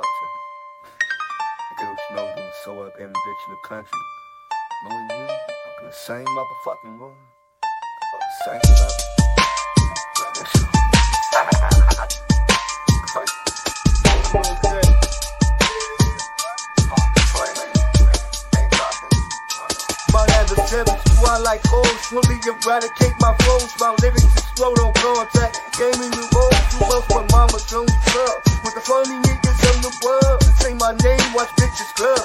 out to. Nigga, you know, so up in the bitch in the country. Knowing you, I'm the same motherfucking room. Same My adversaries fly like holes, slowly eradicate my foes. My lyrics explode on contact. Gaming you roll too much for mama's only club. With the funny niggas in the world, say my name, watch bitches club.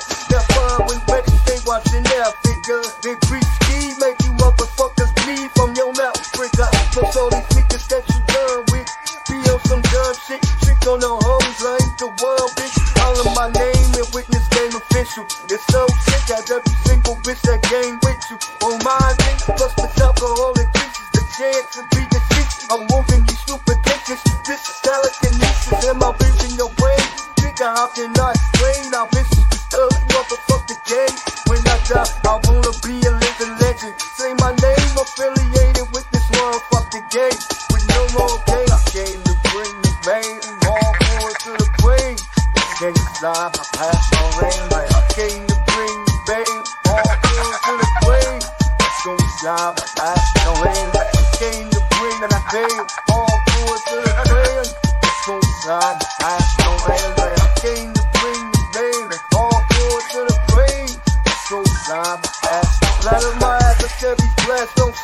The I ain't the world, bitch. All of my name and witness game official. It's so sick at every single bitch that game with you. On my thing, plus the alcoholic drinks, the chance to be the shit. I'm moving you stupid bitches. This is telekinesis in my vision, your brain. Think I in not explain. Our bitches be stuck, motherfuck the game. When I die, I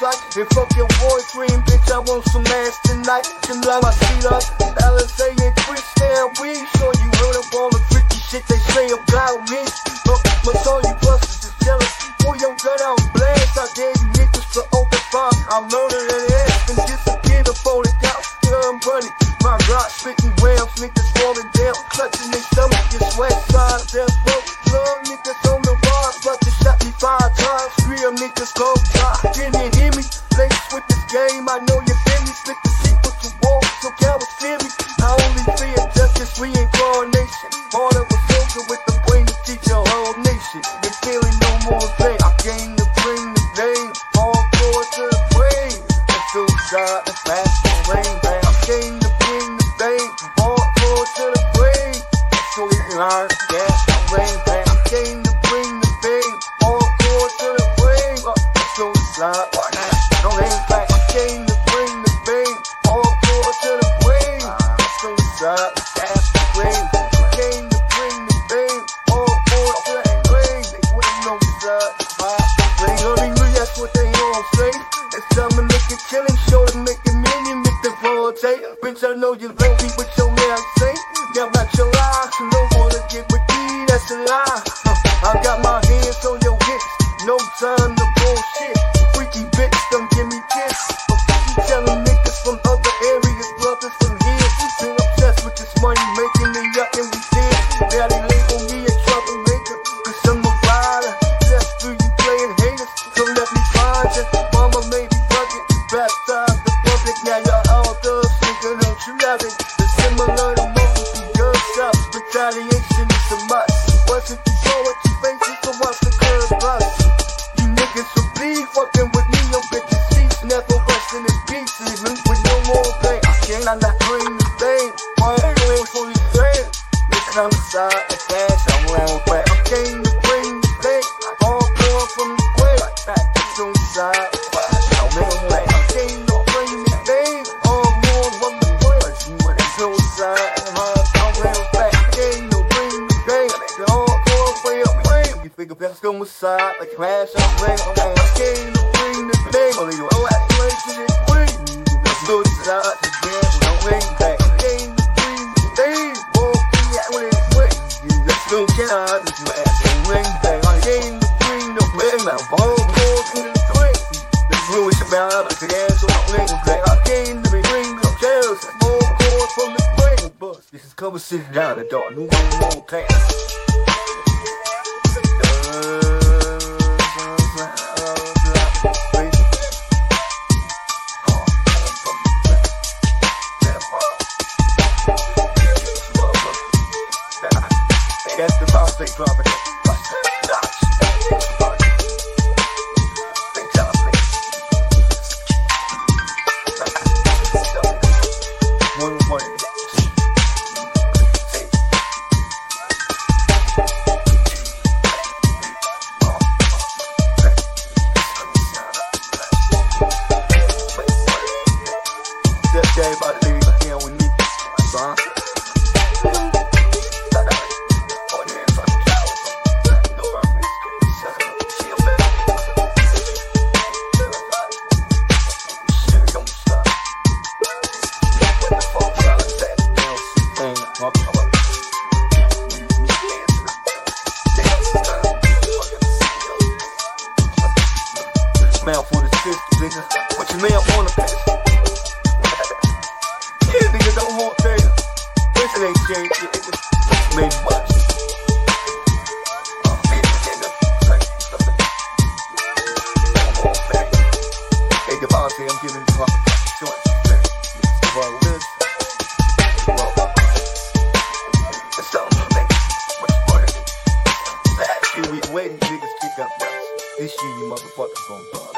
sight. And fuck your boyfriend, bitch. I want some ass tonight. Can line my seat up. LSA and down we So you heard up all the freaky shit they say about me. But but all you busters is jealous. Boy, your gun out blast. I dare you niggas to open fire. I'm murder that ass and disappear the cops. Yeah, I'm running. My rock spitting whales, niggas falling down, clutching their stomach, your sweat side, death row. Long niggas on the ride, but they shot me five times. Real niggas go die. Can hear with this game, I know you feel me. Spit the secret to war, so cowards fear me. I only fear justice, reincarnation. Of a soldier with the brain to teach a whole nation. And feeling no more pain. I came to bring the pain, all forward to the brain. Let's go and fast the rain. I came to bring the pain, all forward to the brain. Go get the man. I came to bring the pain, all forward to the brain. Uh, Let's know you love me, but your man say, yeah, not your lie. No wanna get with me, that's a lie. I got my hands on your hips, no time pain. I cannot not bring the pain, one going for your friend. This fast, I'm around back. I came to bring the pain, all going from the grave. Back to the side, I'm way. I came to the from the. Suicide, I'm around. I came to bring the grave. You best go like I'm to the you that back. The pain, boy, be out when it's quick. You just don't care, if you ask me ring back. The in the the ring to bring the brain. This is cover sitting down the door, no more class. That's the boss phases, but you lay on the pass. These niggas don't want phases. Listen, ain't changed. Made much. I'm giving. Well, this. Well, it's something, waiting, niggas kick up nuts. This year, you motherfuckers gon' bust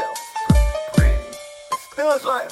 feels like